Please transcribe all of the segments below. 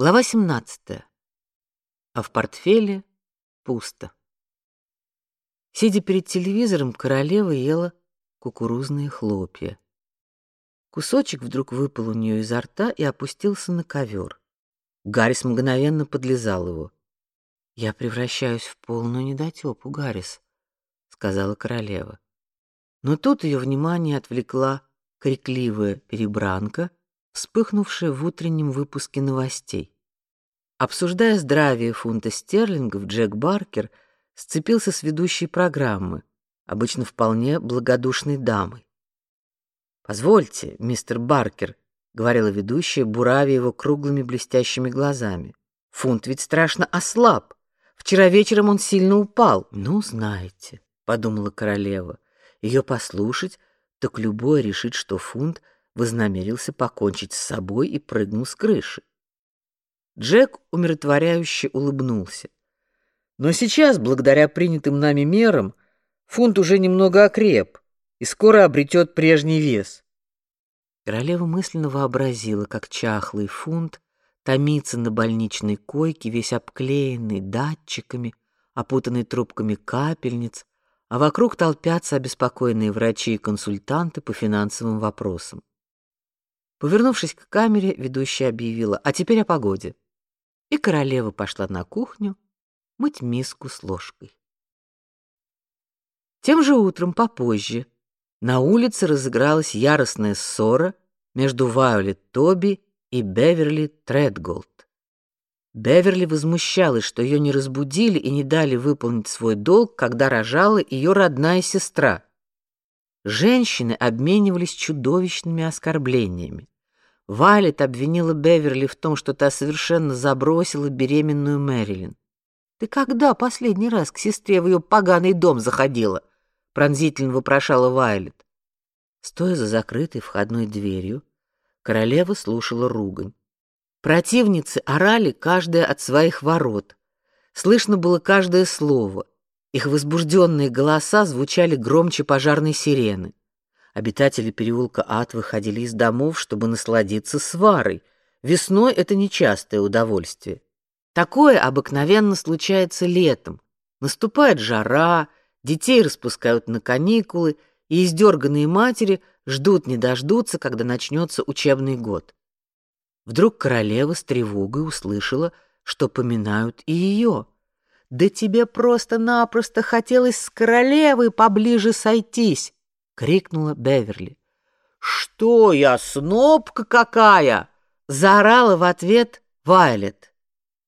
Глава 17. А в портфеле пусто. Сидя перед телевизором, королева ела кукурузные хлопья. Кусочек вдруг выпал у нее изо рта и опустился на ковер. Гаррис мгновенно подлезал его. «Я превращаюсь в полную недотепу, Гаррис», — сказала королева. Но тут ее внимание отвлекла крикливая перебранка, вспыхнувшая в утреннем выпуске новостей. Обсуждая здравие фунта стерлингов, Джек Баркер сцепился с ведущей программы, обычно вполне благодушной дамой. «Позвольте, мистер Баркер», — говорила ведущая, буравя его круглыми блестящими глазами. «Фунт ведь страшно ослаб. Вчера вечером он сильно упал». «Ну, знаете», — подумала королева, — «ее послушать, так любой решит, что фунт — вознамерился покончить с собой и прыгнул с крыши. Джек умиротворяюще улыбнулся. Но сейчас, благодаря принятым нами мерам, фунт уже немного окреп и скоро обретет прежний вес. Королева мысленно вообразила, как чахлый фунт томится на больничной койке, весь обклеенный датчиками, опутанный трубками капельниц, а вокруг толпятся обеспокоенные врачи и консультанты по финансовым вопросам. Повернувшись к камере, ведущая объявила: "А теперь о погоде". И королева пошла на кухню мыть миску с ложкой. Тем же утром попозже на улице разыгралась яростная ссора между Вайолет Тоби и Беверли Тредголд. Беверли возмущалась, что ее не разбудили и не дали выполнить свой долг, когда рожала ее родная сестра. Женщины обменивались чудовищными оскорблениями. Вайлет обвинила Беверли в том, что та совершенно забросила беременную Мэрилин. «Ты когда последний раз к сестре в ее поганый дом заходила?» — пронзительно вопрошала Вайлет. Стоя за закрытой входной дверью, королева слушала ругань. Противницы орали каждая от своих ворот. Слышно было каждое слово — их возбужденные голоса звучали громче пожарной сирены. Обитатели переулка Ад выходили из домов, чтобы насладиться сварой. Весной это нечастое удовольствие. Такое обыкновенно случается летом. Наступает жара, детей распускают на каникулы, и издерганные матери ждут не дождутся, когда начнется учебный год. Вдруг королева с тревогой услышала, что поминают и ее — да тебе просто-напросто хотелось с королевой поближе сойтись, крикнула Беверли. Что я снопка какая? заорала в ответ Вайлет.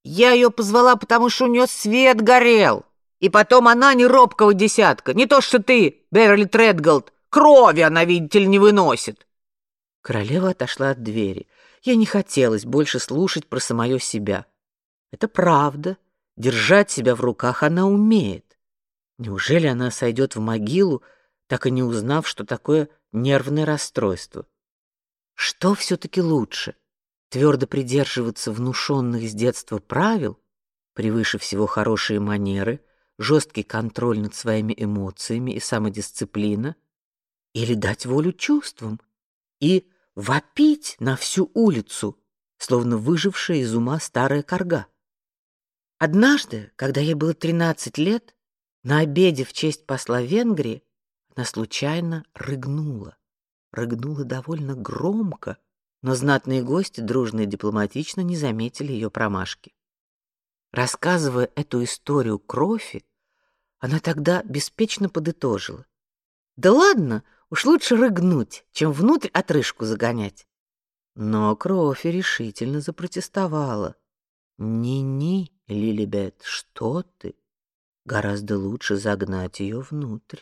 Я ее позвала, потому что у нее свет горел. И потом она не робкого десятка, не то что ты, Беверли Тредголд. Крови она, видите ли, не выносит. Королева отошла от двери. Я не хотелось больше слушать про самое себя. Это правда, Держать себя в руках она умеет. Неужели она сойдет в могилу, так и не узнав, что такое нервное расстройство? Что все-таки лучше? Твердо придерживаться внушенных с детства правил, превыше всего хорошие манеры, жесткий контроль над своими эмоциями и самодисциплина, или дать волю чувствам и вопить на всю улицу, словно выжившая из ума старая корга? Однажды, когда ей было 13 лет, на обеде в честь посла Венгрии она случайно рыгнула. Рыгнула довольно громко, но знатные гости дружно и дипломатично не заметили ее промашки. Рассказывая эту историю Крофи, она тогда беспечно подытожила: "Да ладно, уж лучше рыгнуть, чем внутрь отрыжку загонять". Но Крофи решительно запротестовала. "Ни-ни, Лилибет, что ты? Гораздо лучше загнать ее внутрь.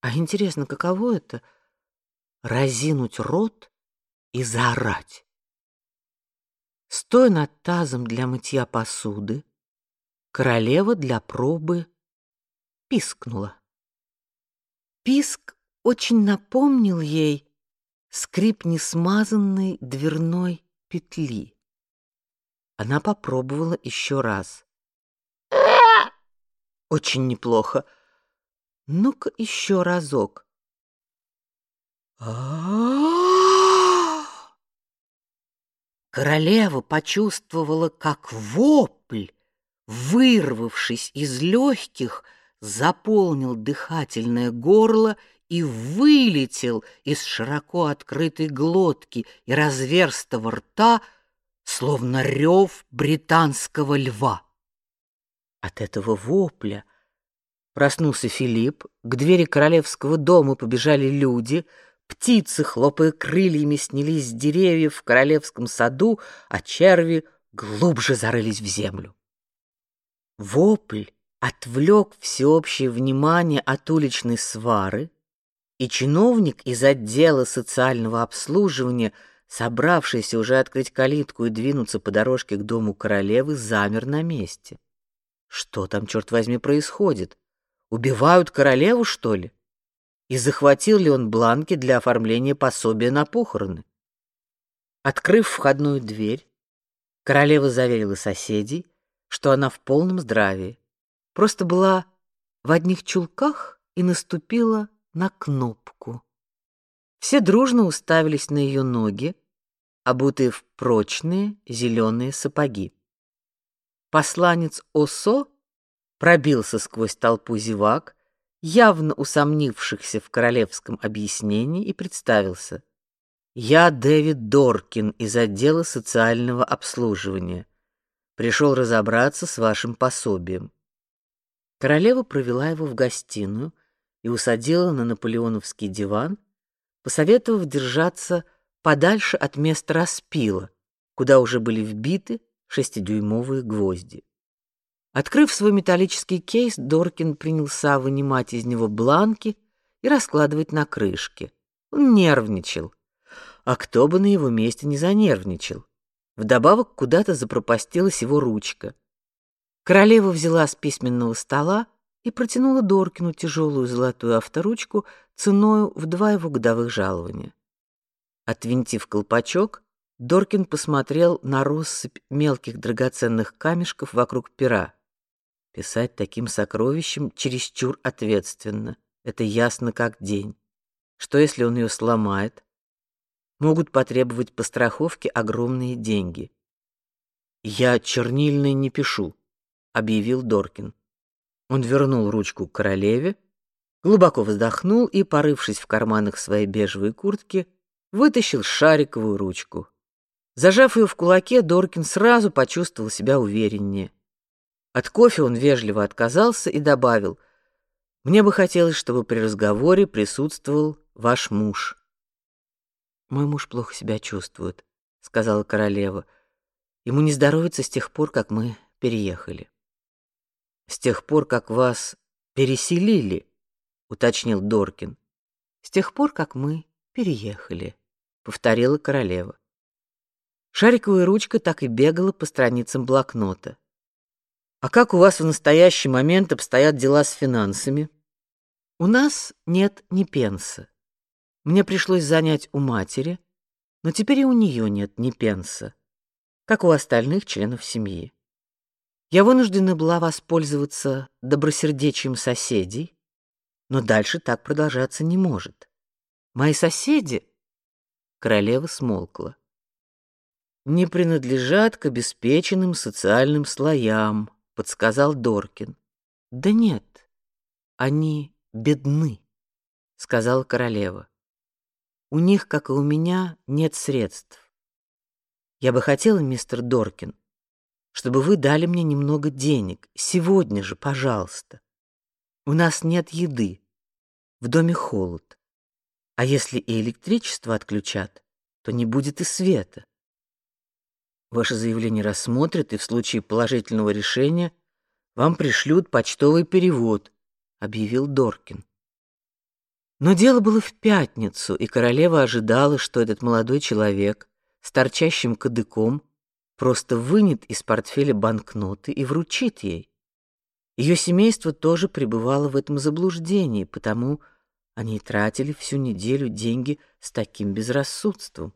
А интересно, каково это разинуть рот и заорать? Стоя над тазом для мытья посуды, королева для пробы пискнула. Писк очень напомнил ей скрип несмазанной дверной петли. Она попробовала еще раз. Очень неплохо. Ну-ка еще разок. Королева почувствовала, как вопль, вырвавшись из легких, заполнил дыхательное горло и вылетел из широко открытой глотки и разверстого рта, словно рев британского льва. От этого вопля проснулся Филипп, к двери королевского дома побежали люди — Птицы, хлопая крыльями, снялись с деревьев в королевском саду, а черви глубже зарылись в землю. Вопль отвлек всеобщее внимание от уличной свары, и чиновник из отдела социального обслуживания, собравшийся уже открыть калитку и двинуться по дорожке к дому королевы, замер на месте. Что там, черт возьми, происходит? Убивают королеву, что ли? и захватил ли он бланки для оформления пособия на похороны. Открыв входную дверь, королева заверила соседей, что она в полном здравии, просто была в одних чулках и наступила на кнопку. Все дружно уставились на ее ноги, обутые в прочные зеленые сапоги. Посланец Осо пробился сквозь толпу зевак, явно усомнившихся в королевском объяснении, и представился. «Я Дэвид Доркин из отдела социального обслуживания. Пришел разобраться с вашим пособием». Королева провела его в гостиную и усадила на наполеоновский диван, посоветовав держаться подальше от места распила, куда уже были вбиты шестидюймовые гвозди. Открыв свой металлический кейс, Доркин принялся вынимать из него бланки и раскладывать на крышке. Он нервничал. А кто бы на его месте не занервничал? Вдобавок куда-то запропастилась его ручка. Королева взяла с письменного стола и протянула Доркину тяжелую золотую авторучку ценою в два его годовых жалования. Отвинтив колпачок, Доркин посмотрел на россыпь мелких драгоценных камешков вокруг пера. Писать таким сокровищем чересчур ответственно. Это ясно как день. Что если он ее сломает? Могут потребовать по страховке огромные деньги. Я чернильный не пишу, объявил Доркин. Он вернул ручку королеве, глубоко вздохнул и, порывшись в карманах своей бежевой куртки, вытащил шариковую ручку. Зажав ее в кулаке, Доркин сразу почувствовал себя увереннее. От кофе он вежливо отказался и добавил: "Мне бы хотелось, чтобы при разговоре присутствовал ваш муж". "Мой муж плохо себя чувствует", сказала королева. "Ему не здоровится с тех пор, как мы переехали". "С тех пор, как вас переселили", уточнил Доркин. "С тех пор, как мы переехали", повторила королева. Шариковая ручка так и бегала по страницам блокнота. А как у вас в настоящий момент обстоят дела с финансами? У нас нет ни пенса. Мне пришлось занять у матери, но теперь и у нее нет ни пенса, как у остальных членов семьи. Я вынуждена была воспользоваться добросердечием соседей, но дальше так продолжаться не может. Мои соседи, королева смолкла, не принадлежат к обеспеченным социальным слоям, подсказал Доркин. Да нет, они бедны, сказала королева. У них, как и у меня, нет средств. Я бы хотела, мистер Доркин, чтобы вы дали мне немного денег сегодня же, пожалуйста. У нас нет еды. В доме холод. А если и электричество отключат, то не будет и света. Ваше заявление рассмотрят и в случае положительного решения вам пришлют почтовый перевод, объявил Доркин. Но дело было в пятницу, и королева ожидала, что этот молодой человек с торчащим кадыком просто вынет из портфеля банкноты и вручит ей. Ее семейство тоже пребывало в этом заблуждении, потому они тратили всю неделю деньги с таким безрассудством.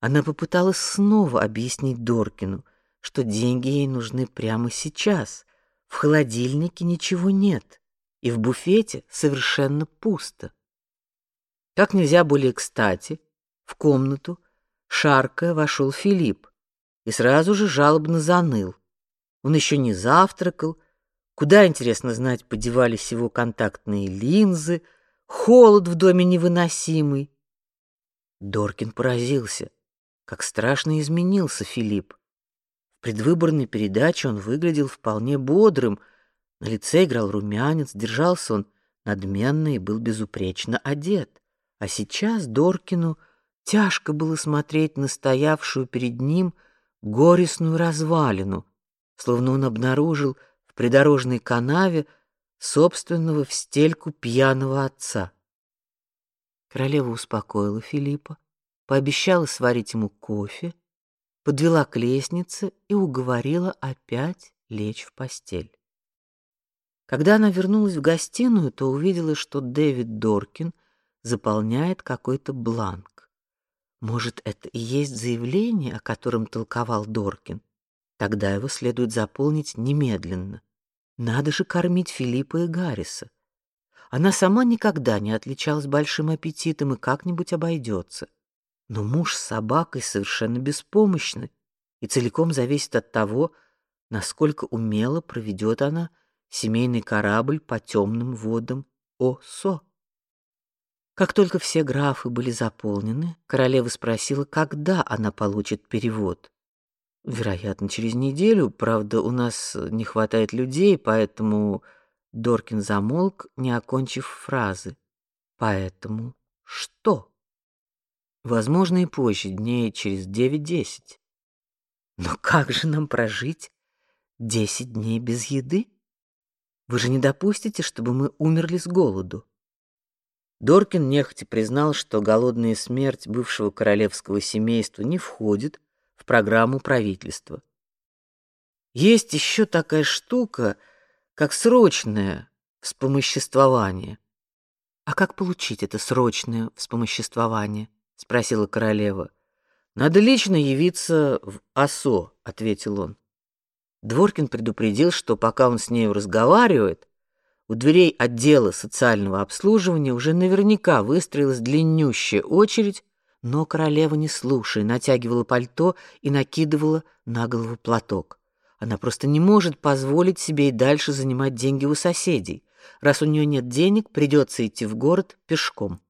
Она попыталась снова объяснить Доркину, что деньги ей нужны прямо сейчас. В холодильнике ничего нет, и в буфете совершенно пусто. Как нельзя более кстати, в комнату шаркая, вошел Филипп и сразу же жалобно заныл. Он еще не завтракал. Куда, интересно знать, подевались его контактные линзы, холод в доме невыносимый. Доркин поразился, как страшно изменился Филипп. В предвыборной передаче он выглядел вполне бодрым, на лице играл румянец, держался он надменно и был безупречно одет. А сейчас Доркину тяжко было смотреть на стоявшую перед ним горестную развалину, словно он обнаружил в придорожной канаве собственного в стельку пьяного отца. Королева успокоила Филиппа, пообещала сварить ему кофе, подвела к лестнице и уговорила опять лечь в постель. Когда она вернулась в гостиную, то увидела, что Дэвид Доркин заполняет какой-то бланк. Может, это и есть заявление, о котором толковал Доркин? Тогда его следует заполнить немедленно. Надо же кормить Филиппа и Гарриса. Она сама никогда не отличалась большим аппетитом и как-нибудь обойдется. Но муж с собакой совершенно беспомощны и целиком зависит от того, насколько умело проведет она семейный корабль по темным водам Осо. Как только все графы были заполнены, королева спросила, когда она получит перевод. Вероятно, через неделю. Правда, у нас не хватает людей, поэтому Доркин замолк, не окончив фразы. Поэтому что? Возможно, и позже, дней через девять-десять. Но как же нам прожить десять дней без еды? Вы же не допустите, чтобы мы умерли с голоду. Доркин нехотя признал, что голодная смерть бывшего королевского семейства не входит программу правительства. Есть еще такая штука, как срочное вспомоществование. А как получить это срочное вспомоществование? спросила королева. Надо лично явиться в АСО, ответил он. Дворкин предупредил, что пока он с ней разговаривает, у дверей отдела социального обслуживания уже наверняка выстроилась длиннющая очередь, но королева не слушая, натягивала пальто и накидывала на голову платок. Она просто не может позволить себе и дальше занимать деньги у соседей. Раз у нее нет денег, придется идти в город пешком.